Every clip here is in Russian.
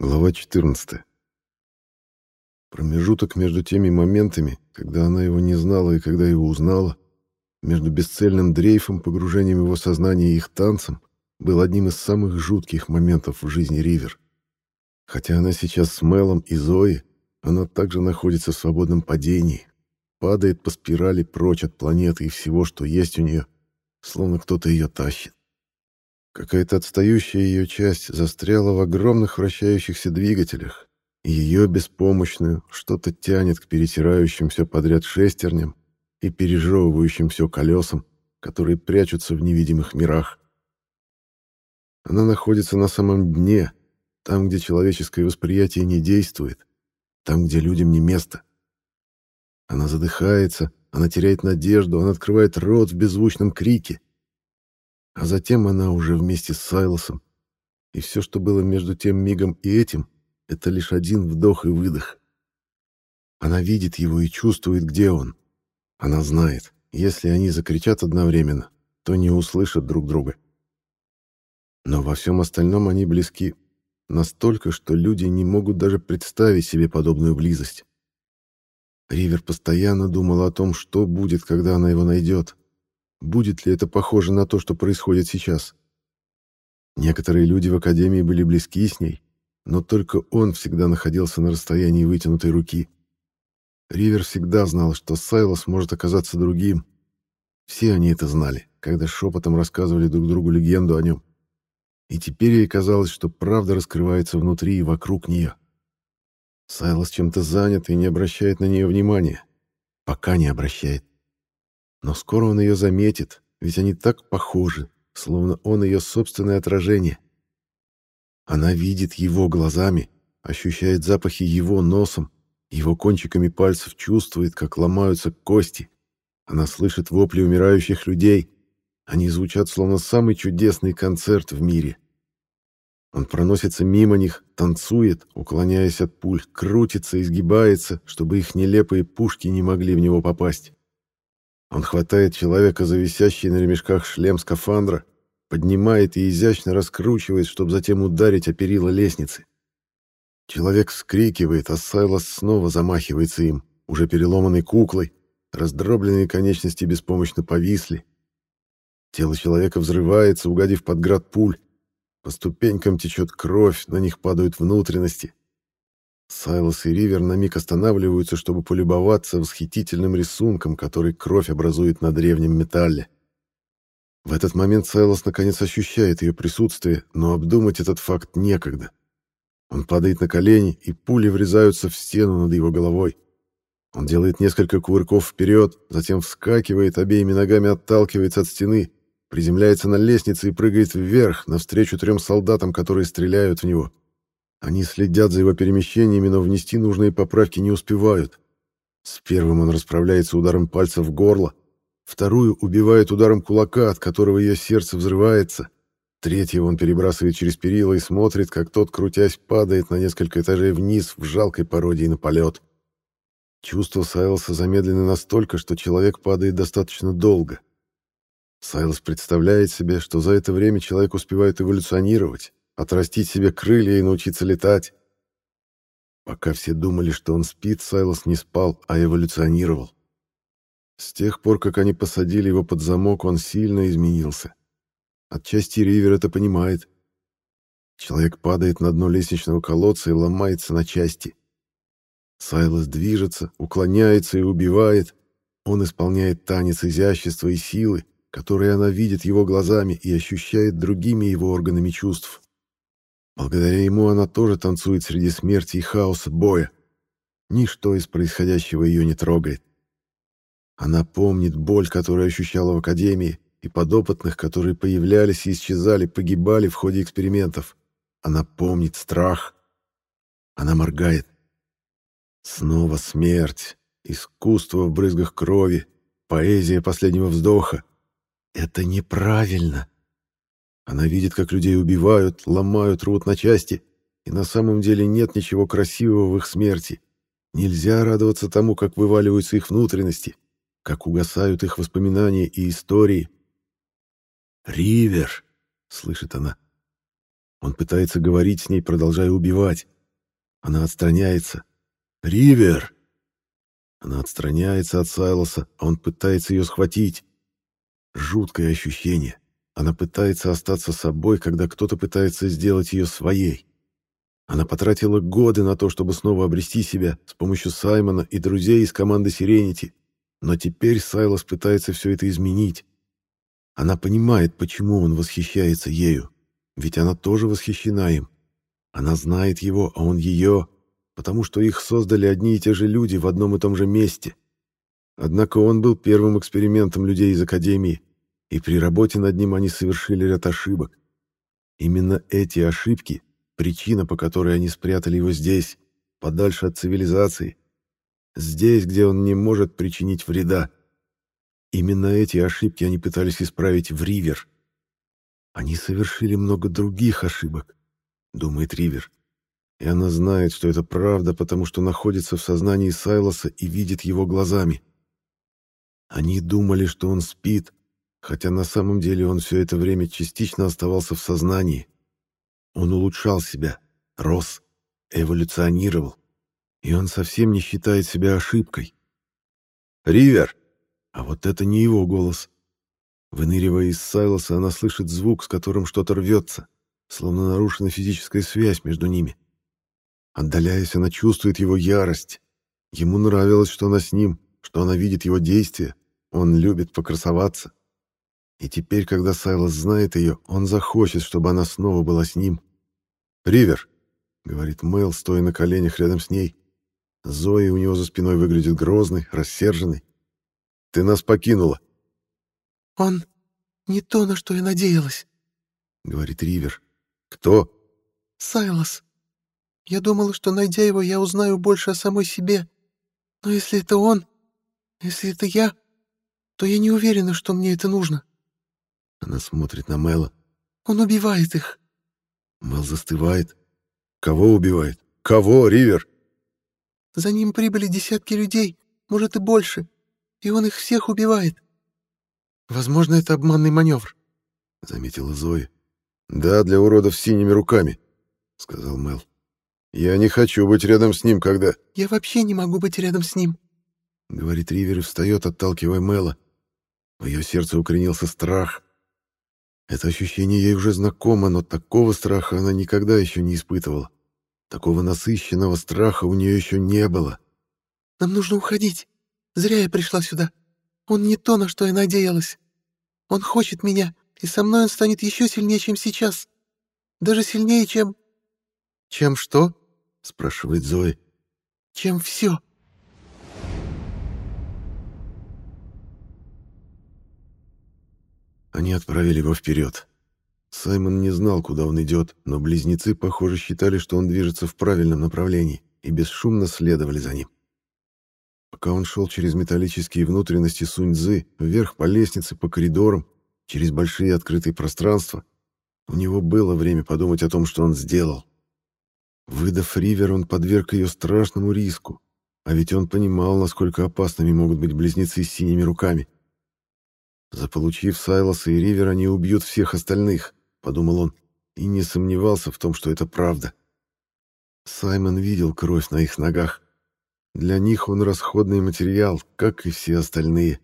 Глава 14. Промежуток между теми моментами, когда она его не знала и когда его узнала, между бесцельным дрейфом, погружением его сознания и их танцем, был одним из самых жутких моментов в жизни Ривер. Хотя она сейчас с Мелом и Зоей, она также находится в свободном падении, падает по спирали прочь от планеты и всего, что есть у нее, словно кто-то ее тащит. Какая-то отстающая ее часть застряла в огромных вращающихся двигателях, и ее беспомощную что-то тянет к перетирающим все подряд шестерням и пережевывающим все колесам, которые прячутся в невидимых мирах. Она находится на самом дне, там, где человеческое восприятие не действует, там, где людям не место. Она задыхается, она теряет надежду, она открывает рот в беззвучном крике — а затем она уже вместе с Сайлосом. И все, что было между тем мигом и этим, это лишь один вдох и выдох. Она видит его и чувствует, где он. Она знает, если они закричат одновременно, то не услышат друг друга. Но во всем остальном они близки. Настолько, что люди не могут даже представить себе подобную близость. Ривер постоянно думала о том, что будет, когда она его найдет. Будет ли это похоже на то, что происходит сейчас? Некоторые люди в Академии были близки с ней, но только он всегда находился на расстоянии вытянутой руки. Ривер всегда знал, что Сайлос может оказаться другим. Все они это знали, когда шепотом рассказывали друг другу легенду о нем. И теперь ей казалось, что правда раскрывается внутри и вокруг нее. Сайлос чем-то занят и не обращает на нее внимания. Пока не обращает. Но скоро он ее заметит, ведь они так похожи, словно он ее собственное отражение. Она видит его глазами, ощущает запахи его носом, его кончиками пальцев чувствует, как ломаются кости. Она слышит вопли умирающих людей. Они звучат, словно самый чудесный концерт в мире. Он проносится мимо них, танцует, уклоняясь от пуль, крутится, изгибается, чтобы их нелепые пушки не могли в него попасть. Он хватает человека за висящий на ремешках шлем скафандра, поднимает и изящно раскручивает, чтобы затем ударить о перила лестницы. Человек вскрикивает, а Сайлос снова замахивается им, уже переломанной куклой, раздробленные конечности беспомощно повисли. Тело человека взрывается, угодив под град пуль. По ступенькам течет кровь, на них падают внутренности. Сайлос и Ривер на миг останавливаются, чтобы полюбоваться восхитительным рисунком, который кровь образует на древнем металле. В этот момент Сайлос наконец ощущает ее присутствие, но обдумать этот факт некогда. Он падает на колени, и пули врезаются в стену над его головой. Он делает несколько кувырков вперед, затем вскакивает, обеими ногами отталкивается от стены, приземляется на лестнице и прыгает вверх, навстречу трем солдатам, которые стреляют в него. Они следят за его перемещениями, но внести нужные поправки не успевают. С первым он расправляется ударом пальца в горло, вторую убивает ударом кулака, от которого ее сердце взрывается, третьего он перебрасывает через перила и смотрит, как тот, крутясь, падает на несколько этажей вниз в жалкой пародии на полет. Чувства Сайлоса замедлены настолько, что человек падает достаточно долго. Сайлос представляет себе, что за это время человек успевает эволюционировать, отрастить себе крылья и научиться летать. Пока все думали, что он спит, Сайлос не спал, а эволюционировал. С тех пор, как они посадили его под замок, он сильно изменился. Отчасти Ривер это понимает. Человек падает на дно лестничного колодца и ломается на части. Сайлос движется, уклоняется и убивает. Он исполняет танец изящества и силы, которые она видит его глазами и ощущает другими его органами чувств. Благодаря ему она тоже танцует среди смерти и хаоса боя. Ничто из происходящего ее не трогает. Она помнит боль, которую ощущала в Академии, и подопытных, которые появлялись и исчезали, погибали в ходе экспериментов. Она помнит страх. Она моргает. Снова смерть, искусство в брызгах крови, поэзия последнего вздоха. Это неправильно. Она видит, как людей убивают, ломают, рвут на части, и на самом деле нет ничего красивого в их смерти. Нельзя радоваться тому, как вываливаются их внутренности, как угасают их воспоминания и истории. «Ривер!» — слышит она. Он пытается говорить с ней, продолжая убивать. Она отстраняется. «Ривер!» Она отстраняется от Сайлоса, а он пытается ее схватить. Жуткое ощущение. Она пытается остаться собой, когда кто-то пытается сделать ее своей. Она потратила годы на то, чтобы снова обрести себя с помощью Саймона и друзей из команды Сиренити. Но теперь Сайлос пытается все это изменить. Она понимает, почему он восхищается ею. Ведь она тоже восхищена им. Она знает его, а он ее, потому что их создали одни и те же люди в одном и том же месте. Однако он был первым экспериментом людей из Академии, и при работе над ним они совершили ряд ошибок. Именно эти ошибки — причина, по которой они спрятали его здесь, подальше от цивилизации, здесь, где он не может причинить вреда. Именно эти ошибки они пытались исправить в Ривер. Они совершили много других ошибок, думает Ривер. И она знает, что это правда, потому что находится в сознании Сайлоса и видит его глазами. Они думали, что он спит, хотя на самом деле он все это время частично оставался в сознании. Он улучшал себя, рос, эволюционировал, и он совсем не считает себя ошибкой. «Ривер!» А вот это не его голос. Выныривая из Сайлоса, она слышит звук, с которым что-то рвется, словно нарушена физическая связь между ними. Отдаляясь, она чувствует его ярость. Ему нравилось, что она с ним, что она видит его действия. Он любит покрасоваться. И теперь, когда Сайлос знает ее, он захочет, чтобы она снова была с ним. «Ривер», — говорит Мэл, стоя на коленях рядом с ней. Зои у него за спиной выглядит грозной, рассерженной. «Ты нас покинула». «Он не то, на что я надеялась», — говорит Ривер. «Кто?» «Сайлос. Я думала, что, найдя его, я узнаю больше о самой себе. Но если это он, если это я, то я не уверена, что мне это нужно. Она смотрит на Мэла. Он убивает их. Мэл застывает. Кого убивает? Кого, Ривер? За ним прибыли десятки людей, может и больше, и он их всех убивает. Возможно, это обманный маневр, заметила Зоя. Да, для уродов с синими руками, сказал Мэл. Я не хочу быть рядом с ним, когда... Я вообще не могу быть рядом с ним. Говорит Ривер и встает, отталкивая Мэла. В ее сердце укоренился страх. Это ощущение ей уже знакомо, но такого страха она никогда еще не испытывала. Такого насыщенного страха у нее еще не было. «Нам нужно уходить. Зря я пришла сюда. Он не то, на что я надеялась. Он хочет меня, и со мной он станет еще сильнее, чем сейчас. Даже сильнее, чем...» «Чем что?» — спрашивает Зои. «Чем все». Они отправили его вперед. Саймон не знал, куда он идет, но близнецы, похоже, считали, что он движется в правильном направлении, и бесшумно следовали за ним. Пока он шел через металлические внутренности Сунь-Дзы, вверх по лестнице, по коридорам, через большие открытые пространства, у него было время подумать о том, что он сделал. Выдав Ривер, он подверг ее страшному риску, а ведь он понимал, насколько опасными могут быть близнецы с синими руками. Заполучив Сайлоса и Ривер, они убьют всех остальных, подумал он, и не сомневался в том, что это правда. Саймон видел кровь на их ногах. Для них он расходный материал, как и все остальные.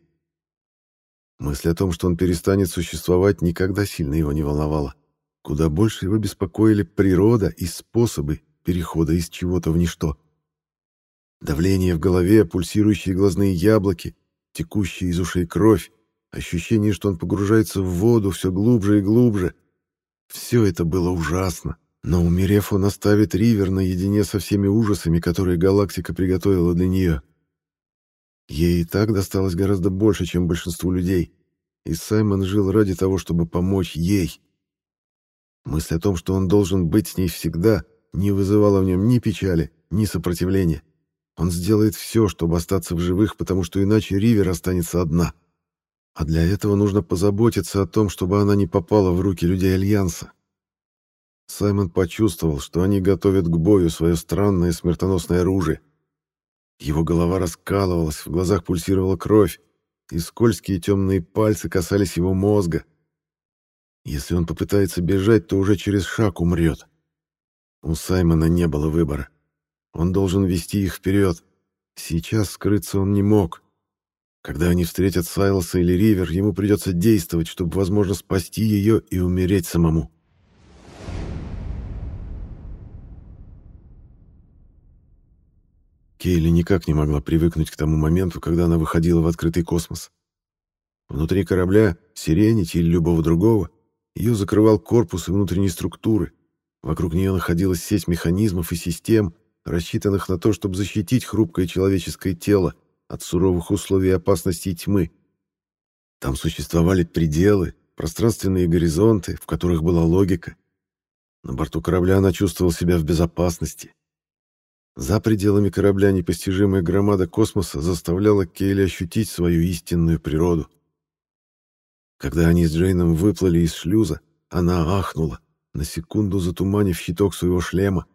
Мысль о том, что он перестанет существовать, никогда сильно его не волновала. Куда больше его беспокоили природа и способы, перехода из чего-то в ничто. Давление в голове, пульсирующие глазные яблоки, текущая из ушей кровь, ощущение, что он погружается в воду все глубже и глубже. Все это было ужасно. Но умерев, он оставит Ривер наедине со всеми ужасами, которые галактика приготовила для нее. Ей и так досталось гораздо больше, чем большинству людей, и Саймон жил ради того, чтобы помочь ей. Мысль о том, что он должен быть с ней всегда, не вызывало в нем ни печали, ни сопротивления. Он сделает все, чтобы остаться в живых, потому что иначе Ривер останется одна. А для этого нужно позаботиться о том, чтобы она не попала в руки людей Альянса. Саймон почувствовал, что они готовят к бою свое странное смертоносное оружие. Его голова раскалывалась, в глазах пульсировала кровь, и скользкие темные пальцы касались его мозга. Если он попытается бежать, то уже через шаг умрет. У Саймона не было выбора. Он должен вести их вперед. Сейчас скрыться он не мог. Когда они встретят Сайлоса или Ривер, ему придется действовать, чтобы, возможно, спасти ее и умереть самому. Кейли никак не могла привыкнуть к тому моменту, когда она выходила в открытый космос. Внутри корабля, Сиренити или любого другого, ее закрывал корпус и внутренние структуры. Вокруг нее находилась сеть механизмов и систем, рассчитанных на то, чтобы защитить хрупкое человеческое тело от суровых условий опасности и тьмы. Там существовали пределы, пространственные горизонты, в которых была логика. На борту корабля она чувствовала себя в безопасности. За пределами корабля непостижимая громада космоса заставляла Кейли ощутить свою истинную природу. Когда они с Джейном выплыли из шлюза, она ахнула, на секунду затуманив щиток своего шлема.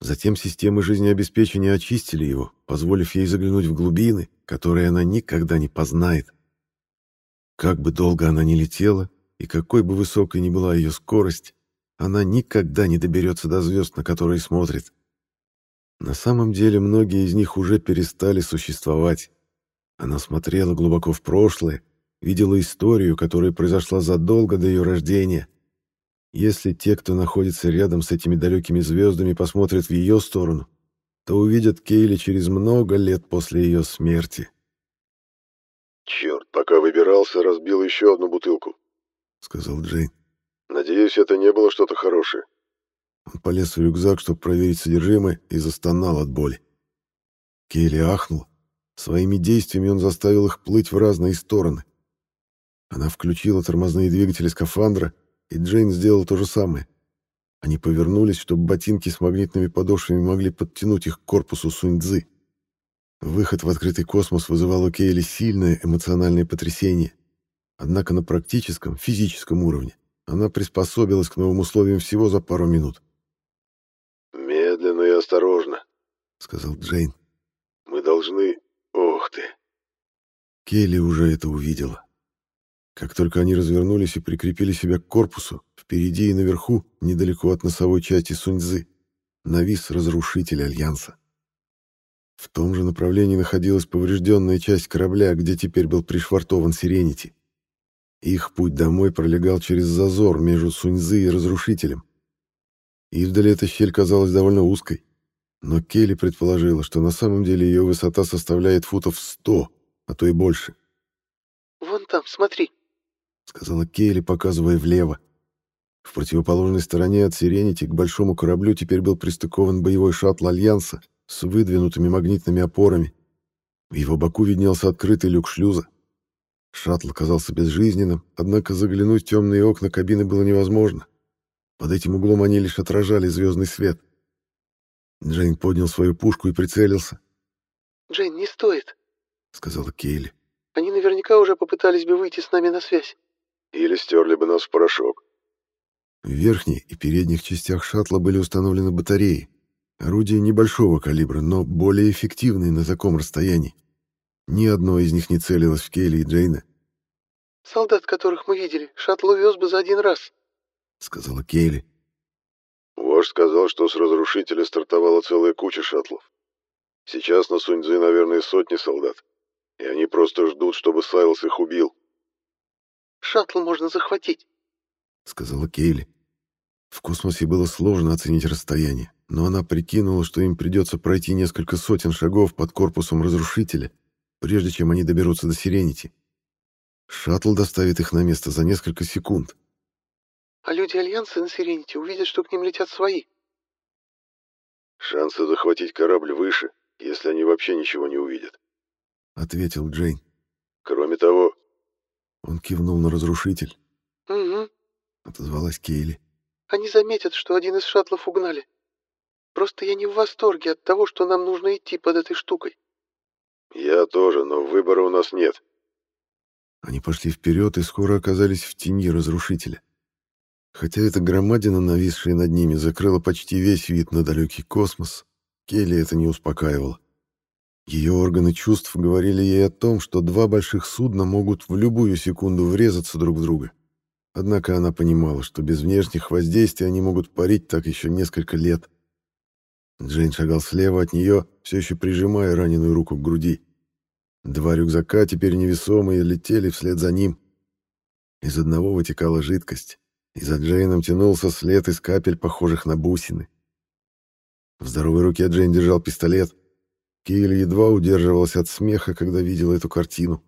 Затем системы жизнеобеспечения очистили его, позволив ей заглянуть в глубины, которые она никогда не познает. Как бы долго она ни летела, и какой бы высокой ни была ее скорость, она никогда не доберется до звезд, на которые смотрит. На самом деле многие из них уже перестали существовать. Она смотрела глубоко в прошлое, видела историю, которая произошла задолго до ее рождения. Если те, кто находится рядом с этими далекими звездами, посмотрят в ее сторону, то увидят Кейли через много лет после ее смерти. «Черт, пока выбирался, разбил еще одну бутылку», — сказал Джейн. «Надеюсь, это не было что-то хорошее». Он полез в рюкзак, чтобы проверить содержимое, и застонал от боли. Келли ахнул. Своими действиями он заставил их плыть в разные стороны. Она включила тормозные двигатели скафандра, и Джейн сделал то же самое. Они повернулись, чтобы ботинки с магнитными подошвами могли подтянуть их к корпусу Суньцзы. Выход в открытый космос вызывал у Кейли сильное эмоциональное потрясение. Однако на практическом, физическом уровне она приспособилась к новым условиям всего за пару минут. «Медленно и осторожно», — сказал Джейн. «Мы должны... Ох ты!» Келли уже это увидела. Как только они развернулись и прикрепили себя к корпусу, впереди и наверху, недалеко от носовой части Суньцзы, навис разрушитель Альянса. В том же направлении находилась поврежденная часть корабля, где теперь был пришвартован Сиренити. Их путь домой пролегал через зазор между Суньцзы и разрушителем, Издали эта щель казалась довольно узкой, но Келли предположила, что на самом деле ее высота составляет футов сто, а то и больше. «Вон там, смотри», — сказала Келли, показывая влево. В противоположной стороне от Сиренити к большому кораблю теперь был пристыкован боевой шаттл Альянса с выдвинутыми магнитными опорами. В его боку виднелся открытый люк шлюза. Шаттл казался безжизненным, однако заглянуть в темные окна кабины было невозможно. Под этим углом они лишь отражали звездный свет. Джейн поднял свою пушку и прицелился. «Джейн, не стоит», — сказала Кейли. «Они наверняка уже попытались бы выйти с нами на связь». «Или стерли бы нас в порошок». В верхней и передних частях шаттла были установлены батареи. Орудия небольшого калибра, но более эффективные на таком расстоянии. Ни одно из них не целилось в Кейли и Джейна. «Солдат, которых мы видели, шаттл увез бы за один раз», — сказала Кейли. «Вождь сказал, что с разрушителя стартовала целая куча шаттлов. Сейчас на Суньцзы, наверное, сотни солдат, и они просто ждут, чтобы Сайлс их убил». «Шаттл можно захватить», — сказала Кейли. В космосе было сложно оценить расстояние, но она прикинула, что им придется пройти несколько сотен шагов под корпусом разрушителя, прежде чем они доберутся до Сиренити. Шаттл доставит их на место за несколько секунд а люди Альянса на Сиренити увидят, что к ним летят свои. Шансы захватить корабль выше, если они вообще ничего не увидят. Ответил Джейн. Кроме того... Он кивнул на разрушитель. Угу. Отозвалась Кейли. Они заметят, что один из шаттлов угнали. Просто я не в восторге от того, что нам нужно идти под этой штукой. Я тоже, но выбора у нас нет. Они пошли вперед и скоро оказались в тени разрушителя. Хотя эта громадина, нависшая над ними, закрыла почти весь вид на далекий космос, Келли это не успокаивало. Ее органы чувств говорили ей о том, что два больших судна могут в любую секунду врезаться друг в друга. Однако она понимала, что без внешних воздействий они могут парить так еще несколько лет. Джейн шагал слева от нее, все еще прижимая раненую руку к груди. Два рюкзака, теперь невесомые, летели вслед за ним. Из одного вытекала жидкость, и за Джейном тянулся след из капель, похожих на бусины. В здоровой руке Джейн держал пистолет. Кейли едва удерживалась от смеха, когда видела эту картину.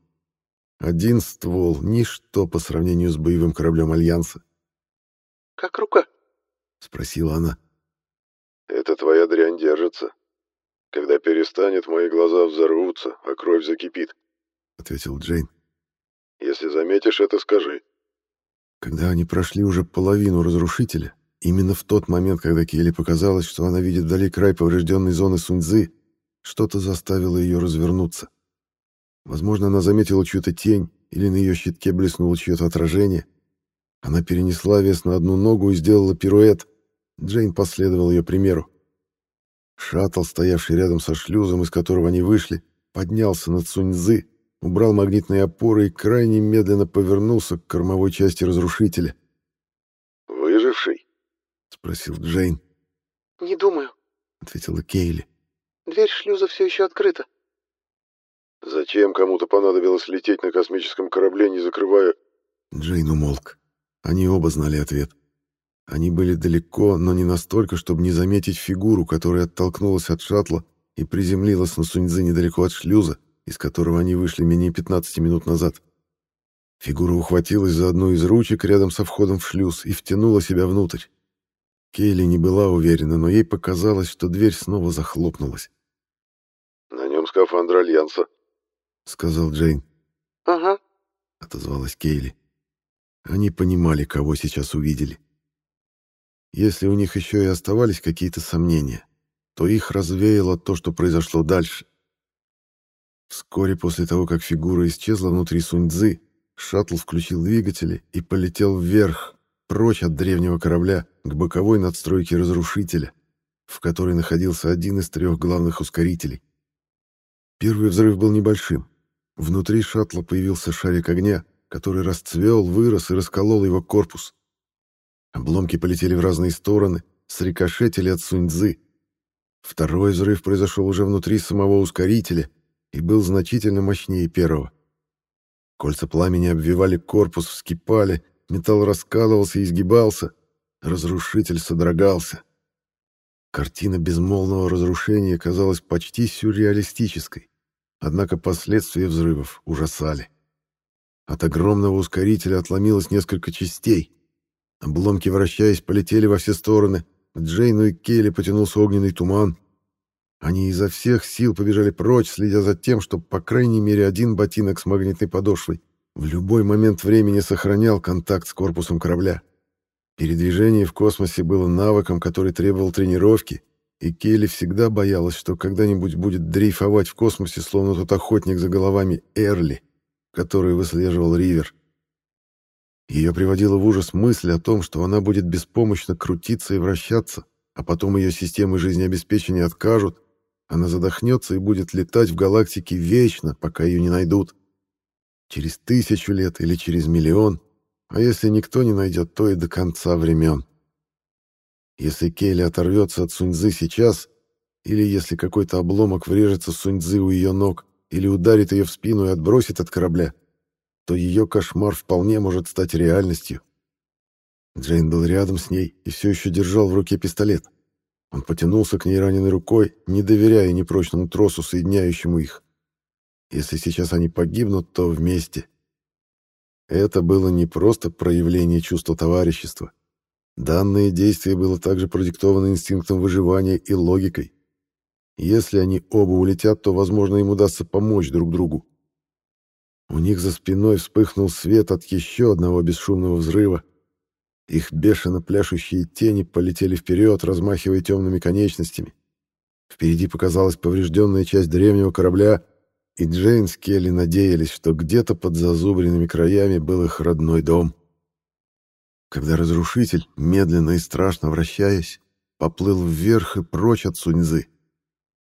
Один ствол — ничто по сравнению с боевым кораблем Альянса. «Как рука?» — спросила она. «Эта твоя дрянь держится. Когда перестанет, мои глаза взорвутся, а кровь закипит», — ответил Джейн. «Если заметишь это, скажи». Когда они прошли уже половину разрушителя, именно в тот момент, когда Келли показалось, что она видит вдали край поврежденной зоны Суньцзы, что-то заставило ее развернуться. Возможно, она заметила чью-то тень, или на ее щитке блеснуло чье-то отражение. Она перенесла вес на одну ногу и сделала пируэт. Джейн последовал ее примеру. Шаттл, стоявший рядом со шлюзом, из которого они вышли, поднялся над Суньцзы, убрал магнитные опоры и крайне медленно повернулся к кормовой части разрушителя. «Выживший?» — спросил Джейн. «Не думаю», — ответила Кейли. «Дверь шлюза все еще открыта». «Зачем кому-то понадобилось лететь на космическом корабле, не закрывая...» Джейн умолк. Они оба знали ответ. Они были далеко, но не настолько, чтобы не заметить фигуру, которая оттолкнулась от шаттла и приземлилась на Суньцзы недалеко от шлюза, из которого они вышли менее 15 минут назад. Фигура ухватилась за одну из ручек рядом со входом в шлюз и втянула себя внутрь. Кейли не была уверена, но ей показалось, что дверь снова захлопнулась. «На нем скафандр Альянса», — сказал Джейн. «Ага», — отозвалась Кейли. Они понимали, кого сейчас увидели. Если у них еще и оставались какие-то сомнения, то их развеяло то, что произошло дальше. Вскоре после того, как фигура исчезла внутри Суньцзы, шаттл включил двигатели и полетел вверх, прочь от древнего корабля, к боковой надстройке разрушителя, в которой находился один из трех главных ускорителей. Первый взрыв был небольшим. Внутри шаттла появился шарик огня, который расцвел, вырос и расколол его корпус. Обломки полетели в разные стороны, срикошетили от Суньцзы. Второй взрыв произошел уже внутри самого ускорителя и был значительно мощнее первого. Кольца пламени обвивали корпус, вскипали, металл раскалывался и изгибался, разрушитель содрогался. Картина безмолвного разрушения казалась почти сюрреалистической, однако последствия взрывов ужасали. От огромного ускорителя отломилось несколько частей. Обломки, вращаясь, полетели во все стороны. К Джейну и Келли потянулся огненный туман. Они изо всех сил побежали прочь, следя за тем, чтобы, по крайней мере, один ботинок с магнитной подошвой в любой момент времени сохранял контакт с корпусом корабля. Передвижение в космосе было навыком, который требовал тренировки, и Келли всегда боялась, что когда-нибудь будет дрейфовать в космосе, словно тот охотник за головами Эрли которую выслеживал Ривер. Ее приводила в ужас мысль о том, что она будет беспомощно крутиться и вращаться, а потом ее системы жизнеобеспечения откажут, она задохнется и будет летать в галактике вечно, пока ее не найдут. Через тысячу лет или через миллион, а если никто не найдет, то и до конца времен. Если Келли оторвется от Суньцзы сейчас, или если какой-то обломок врежется в Суньцзы у ее ног, или ударит ее в спину и отбросит от корабля, то ее кошмар вполне может стать реальностью. Джейн был рядом с ней и все еще держал в руке пистолет. Он потянулся к ней раненой рукой, не доверяя непрочному тросу, соединяющему их. Если сейчас они погибнут, то вместе. Это было не просто проявление чувства товарищества. Данное действие было также продиктовано инстинктом выживания и логикой. Если они оба улетят, то, возможно, им удастся помочь друг другу. У них за спиной вспыхнул свет от еще одного бесшумного взрыва. Их бешено пляшущие тени полетели вперед, размахивая темными конечностями. Впереди показалась поврежденная часть древнего корабля, и Джейн с Келли надеялись, что где-то под зазубренными краями был их родной дом. Когда разрушитель, медленно и страшно вращаясь, поплыл вверх и прочь от Суньзы,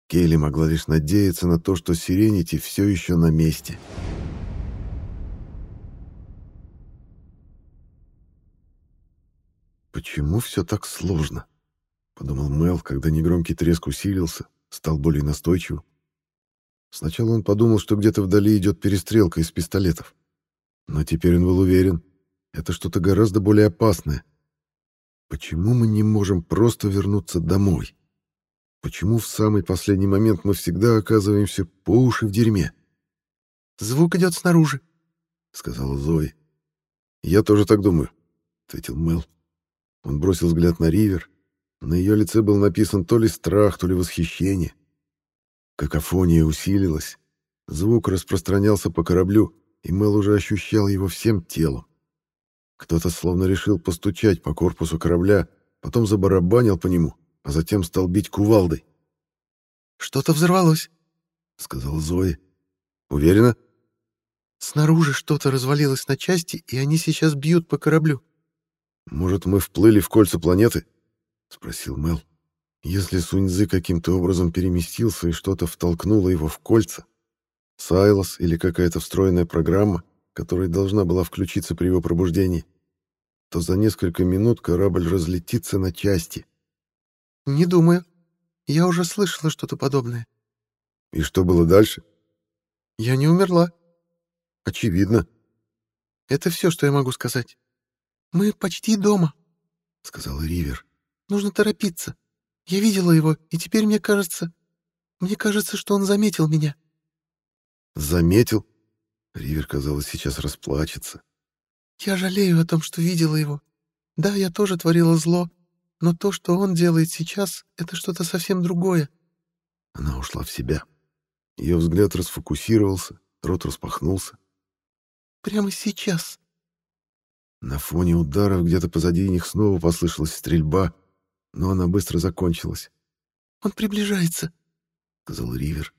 Кейли могла лишь надеяться на то, что Сиренити все еще на месте. «Почему все так сложно?» — подумал Мел, когда негромкий треск усилился, стал более настойчивым. Сначала он подумал, что где-то вдали идет перестрелка из пистолетов. Но теперь он был уверен, это что-то гораздо более опасное. Почему мы не можем просто вернуться домой? Почему в самый последний момент мы всегда оказываемся по уши в дерьме? «Звук идет снаружи», — сказала Зои. «Я тоже так думаю», — ответил Мел. Он бросил взгляд на Ривер. На ее лице был написан то ли страх, то ли восхищение. Какофония усилилась. Звук распространялся по кораблю, и Мел уже ощущал его всем телом. Кто-то словно решил постучать по корпусу корабля, потом забарабанил по нему, а затем стал бить кувалдой. «Что-то взорвалось», — сказал Зои. «Уверена?» «Снаружи что-то развалилось на части, и они сейчас бьют по кораблю». «Может, мы вплыли в кольца планеты?» — спросил Мел. «Если Суньцзы каким-то образом переместился и что-то втолкнуло его в кольца, Сайлос или какая-то встроенная программа, которая должна была включиться при его пробуждении, то за несколько минут корабль разлетится на части». «Не думаю. Я уже слышала что-то подобное». «И что было дальше?» «Я не умерла». «Очевидно». «Это все, что я могу сказать». «Мы почти дома», — сказал Ривер. «Нужно торопиться. Я видела его, и теперь мне кажется... Мне кажется, что он заметил меня». «Заметил?» Ривер, казалось, сейчас расплачется. «Я жалею о том, что видела его. Да, я тоже творила зло, но то, что он делает сейчас, это что-то совсем другое». Она ушла в себя. Ее взгляд расфокусировался, рот распахнулся. «Прямо сейчас», на фоне ударов где-то позади них снова послышалась стрельба, но она быстро закончилась. «Он приближается», — сказал Ривер.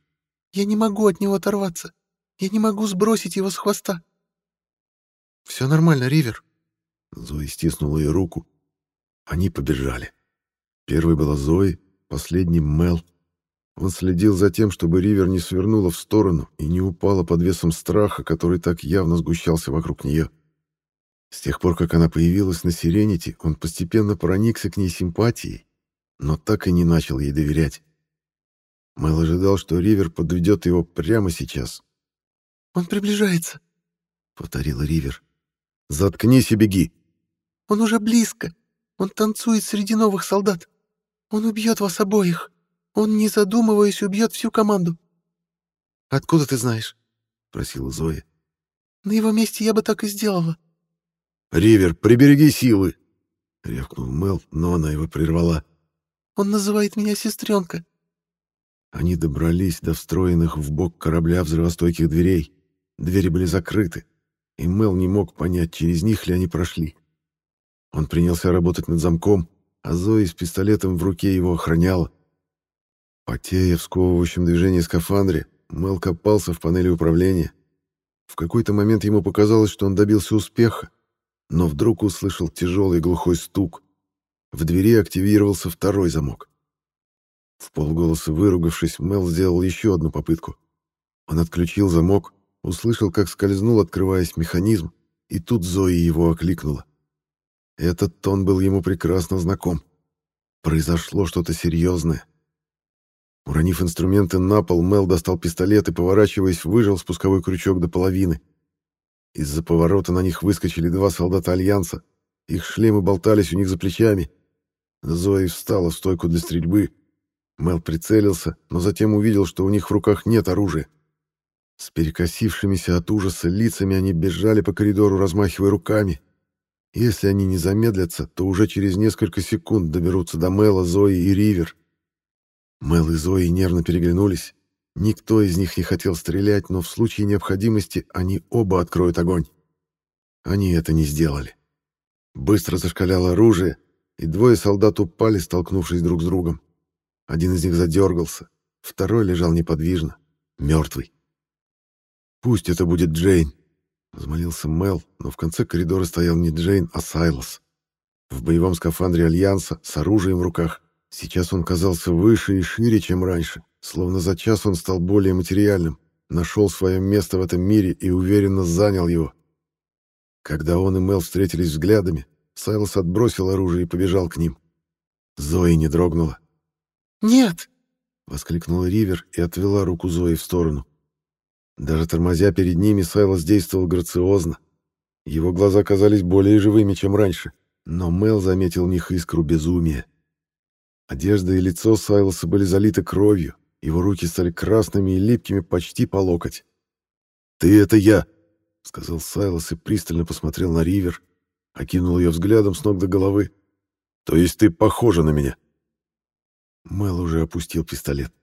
«Я не могу от него оторваться. Я не могу сбросить его с хвоста». «Все нормально, Ривер». Зои стиснула ее руку. Они побежали. Первой была Зои, последним Мел. Он следил за тем, чтобы Ривер не свернула в сторону и не упала под весом страха, который так явно сгущался вокруг нее. С тех пор, как она появилась на Сиренити, он постепенно проникся к ней симпатией, но так и не начал ей доверять. Мэл ожидал, что Ривер подведет его прямо сейчас. «Он приближается», — повторила Ривер. «Заткнись и беги». «Он уже близко. Он танцует среди новых солдат. Он убьет вас обоих. Он, не задумываясь, убьет всю команду». «Откуда ты знаешь?» — спросила Зоя. «На его месте я бы так и сделала. «Ривер, прибереги силы!» — рявкнул Мел, но она его прервала. «Он называет меня сестренка». Они добрались до встроенных в бок корабля взрывостойких дверей. Двери были закрыты, и Мел не мог понять, через них ли они прошли. Он принялся работать над замком, а Зои с пистолетом в руке его охраняла. Потея в сковывающем движении скафандре, Мел копался в панели управления. В какой-то момент ему показалось, что он добился успеха, но вдруг услышал тяжелый глухой стук. В двери активировался второй замок. В полголоса выругавшись, Мел сделал еще одну попытку. Он отключил замок, услышал, как скользнул, открываясь механизм, и тут Зои его окликнула. Этот тон был ему прекрасно знаком. Произошло что-то серьезное. Уронив инструменты на пол, Мел достал пистолет и, поворачиваясь, выжал спусковой крючок до половины — из-за поворота на них выскочили два солдата Альянса. Их шлемы болтались у них за плечами. Зои встала в стойку для стрельбы. Мел прицелился, но затем увидел, что у них в руках нет оружия. С перекосившимися от ужаса лицами они бежали по коридору, размахивая руками. Если они не замедлятся, то уже через несколько секунд доберутся до Мела, Зои и Ривер. Мел и Зои нервно переглянулись. Никто из них не хотел стрелять, но в случае необходимости они оба откроют огонь. Они это не сделали. Быстро зашкаляло оружие, и двое солдат упали, столкнувшись друг с другом. Один из них задергался, второй лежал неподвижно, мертвый. «Пусть это будет Джейн», — взмолился Мел, но в конце коридора стоял не Джейн, а Сайлос. В боевом скафандре Альянса, с оружием в руках. Сейчас он казался выше и шире, чем раньше, Словно за час он стал более материальным, нашел свое место в этом мире и уверенно занял его. Когда он и Мел встретились взглядами, Сайлос отбросил оружие и побежал к ним. Зои не дрогнула. «Нет!» — воскликнула Ривер и отвела руку Зои в сторону. Даже тормозя перед ними, Сайлос действовал грациозно. Его глаза казались более живыми, чем раньше, но Мел заметил в них искру безумия. Одежда и лицо Сайлоса были залиты кровью, его руки стали красными и липкими почти по локоть. «Ты — это я!» — сказал Сайлос и пристально посмотрел на Ривер, окинул ее взглядом с ног до головы. «То есть ты похожа на меня?» Мел уже опустил пистолет.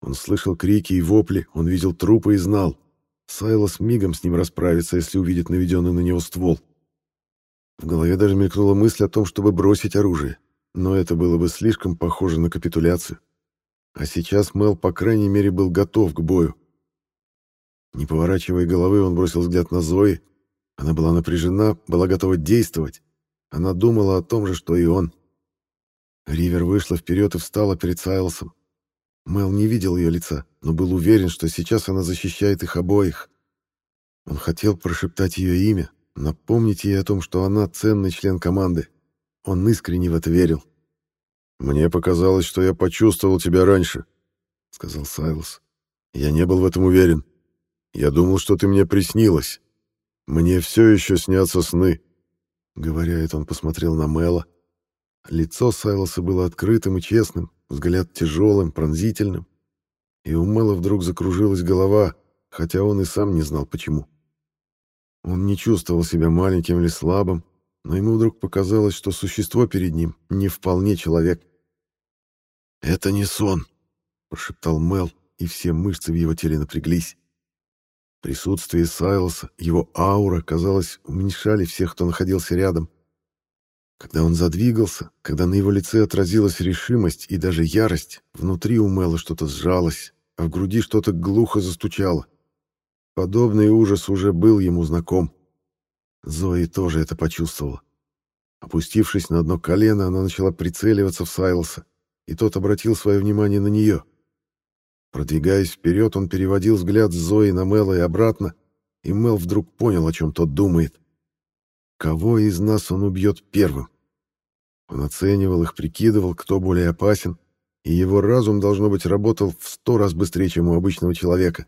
Он слышал крики и вопли, он видел трупы и знал. Сайлос мигом с ним расправится, если увидит наведенный на него ствол. В голове даже мелькнула мысль о том, чтобы бросить оружие, но это было бы слишком похоже на капитуляцию. А сейчас Мел, по крайней мере, был готов к бою. Не поворачивая головы, он бросил взгляд на Зои. Она была напряжена, была готова действовать. Она думала о том же, что и он. Ривер вышла вперед и встала перед Сайлосом. Мел не видел ее лица, но был уверен, что сейчас она защищает их обоих. Он хотел прошептать ее имя, напомнить ей о том, что она ценный член команды. Он искренне в это верил. «Мне показалось, что я почувствовал тебя раньше», — сказал Сайлос. «Я не был в этом уверен. Я думал, что ты мне приснилась. Мне все еще снятся сны». Говоря это, он посмотрел на Мэла. Лицо Сайлоса было открытым и честным, взгляд тяжелым, пронзительным. И у Мэла вдруг закружилась голова, хотя он и сам не знал, почему. Он не чувствовал себя маленьким или слабым, но ему вдруг показалось, что существо перед ним не вполне человек. «Это не сон», — прошептал Мел, и все мышцы в его теле напряглись. Присутствие Сайлоса, его аура, казалось, уменьшали всех, кто находился рядом. Когда он задвигался, когда на его лице отразилась решимость и даже ярость, внутри у Мэла что-то сжалось, а в груди что-то глухо застучало. Подобный ужас уже был ему знаком. Зои тоже это почувствовала. Опустившись на одно колено, она начала прицеливаться в Сайлоса, и тот обратил свое внимание на нее. Продвигаясь вперед, он переводил взгляд с Зои на Мэла и обратно, и Мел вдруг понял, о чем тот думает. Кого из нас он убьет первым? Он оценивал их, прикидывал, кто более опасен, и его разум, должно быть, работал в сто раз быстрее, чем у обычного человека.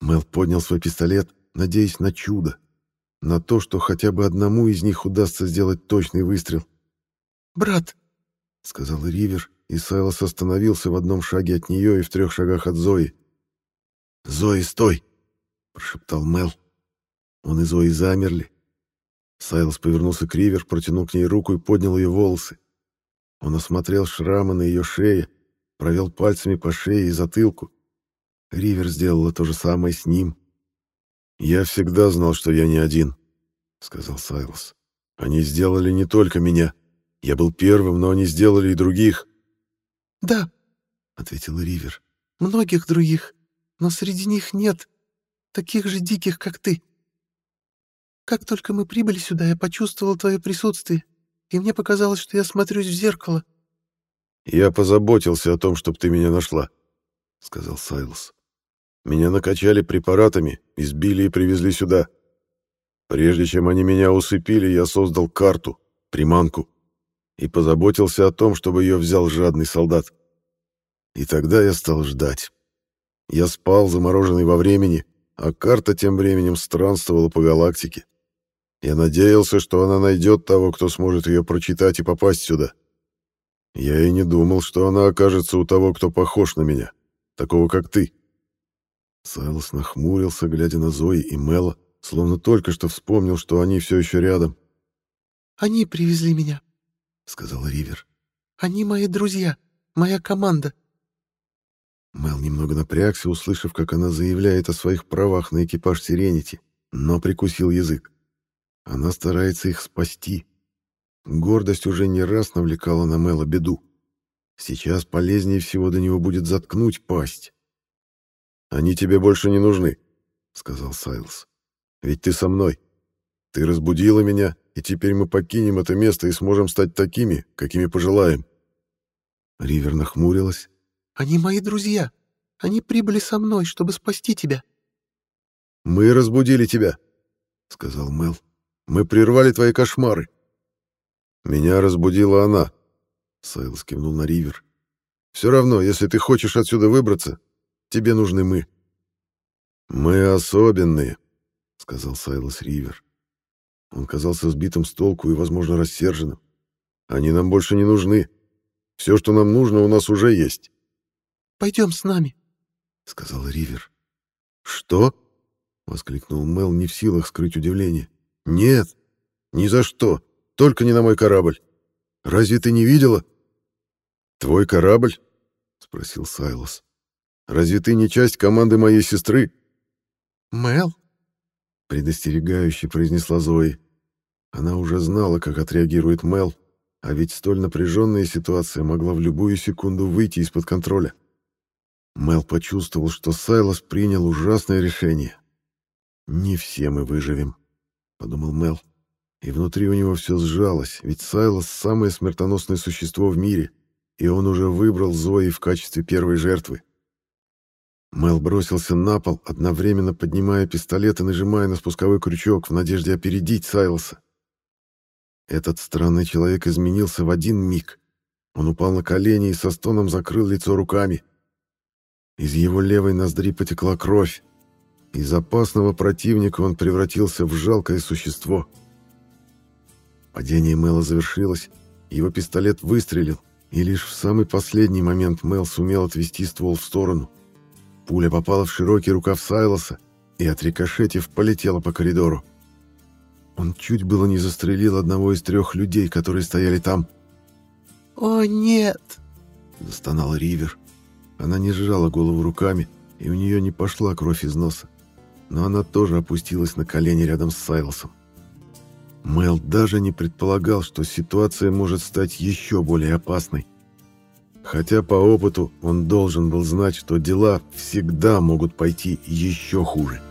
Мел поднял свой пистолет, надеясь на чудо, на то, что хотя бы одному из них удастся сделать точный выстрел. «Брат», — сказал Ривер, и Сайлос остановился в одном шаге от нее и в трех шагах от Зои. «Зои, стой!» — прошептал Мел. Он и Зои замерли, Сайлос повернулся к Ривер, протянул к ней руку и поднял ее волосы. Он осмотрел шрамы на ее шее, провел пальцами по шее и затылку. Ривер сделала то же самое с ним. «Я всегда знал, что я не один», — сказал Сайлос. «Они сделали не только меня. Я был первым, но они сделали и других». «Да», — ответил Ривер, — «многих других, но среди них нет таких же диких, как ты». Как только мы прибыли сюда, я почувствовал твое присутствие, и мне показалось, что я смотрюсь в зеркало. «Я позаботился о том, чтобы ты меня нашла», — сказал Сайлос. «Меня накачали препаратами, избили и привезли сюда. Прежде чем они меня усыпили, я создал карту, приманку, и позаботился о том, чтобы ее взял жадный солдат. И тогда я стал ждать. Я спал, замороженный во времени, а карта тем временем странствовала по галактике. Я надеялся, что она найдет того, кто сможет ее прочитать и попасть сюда. Я и не думал, что она окажется у того, кто похож на меня, такого как ты. Сайлос нахмурился, глядя на Зои и Мела, словно только что вспомнил, что они все еще рядом. «Они привезли меня», — сказала Ривер. «Они мои друзья, моя команда». Мел немного напрягся, услышав, как она заявляет о своих правах на экипаж Сиренити, но прикусил язык. Она старается их спасти. Гордость уже не раз навлекала на Мэла беду. Сейчас полезнее всего до него будет заткнуть пасть. «Они тебе больше не нужны», — сказал Сайлз. «Ведь ты со мной. Ты разбудила меня, и теперь мы покинем это место и сможем стать такими, какими пожелаем». Ривер нахмурилась. «Они мои друзья. Они прибыли со мной, чтобы спасти тебя». «Мы разбудили тебя», — сказал Мэл. Мы прервали твои кошмары. Меня разбудила она. Сайлос кивнул на Ривер. Все равно, если ты хочешь отсюда выбраться, тебе нужны мы. Мы особенные, сказал Сайлос Ривер. Он казался сбитым с толку и, возможно, рассерженным. Они нам больше не нужны. Все, что нам нужно, у нас уже есть. Пойдем с нами, сказал Ривер. Что? воскликнул Мел, не в силах скрыть удивление. Нет, ни за что, только не на мой корабль. Разве ты не видела? Твой корабль? спросил Сайлос. Разве ты не часть команды моей сестры? Мел? предостерегающе произнесла Зои. Она уже знала, как отреагирует Мел, а ведь столь напряженная ситуация могла в любую секунду выйти из-под контроля. Мел почувствовал, что Сайлос принял ужасное решение. «Не все мы выживем», — подумал Мел. И внутри у него все сжалось, ведь Сайлос — самое смертоносное существо в мире, и он уже выбрал Зои в качестве первой жертвы. Мел бросился на пол, одновременно поднимая пистолет и нажимая на спусковой крючок в надежде опередить Сайлоса. Этот странный человек изменился в один миг. Он упал на колени и со стоном закрыл лицо руками. Из его левой ноздри потекла кровь. Из опасного противника он превратился в жалкое существо. Падение Мэла завершилось, его пистолет выстрелил, и лишь в самый последний момент Мэл сумел отвести ствол в сторону. Пуля попала в широкий рукав Сайлоса и, отрикошетив, полетела по коридору. Он чуть было не застрелил одного из трех людей, которые стояли там. «О, нет!» — застонал Ривер. Она не сжала голову руками, и у нее не пошла кровь из носа. Но она тоже опустилась на колени рядом с Сайлосом. Мэл даже не предполагал, что ситуация может стать еще более опасной. Хотя по опыту он должен был знать, что дела всегда могут пойти еще хуже.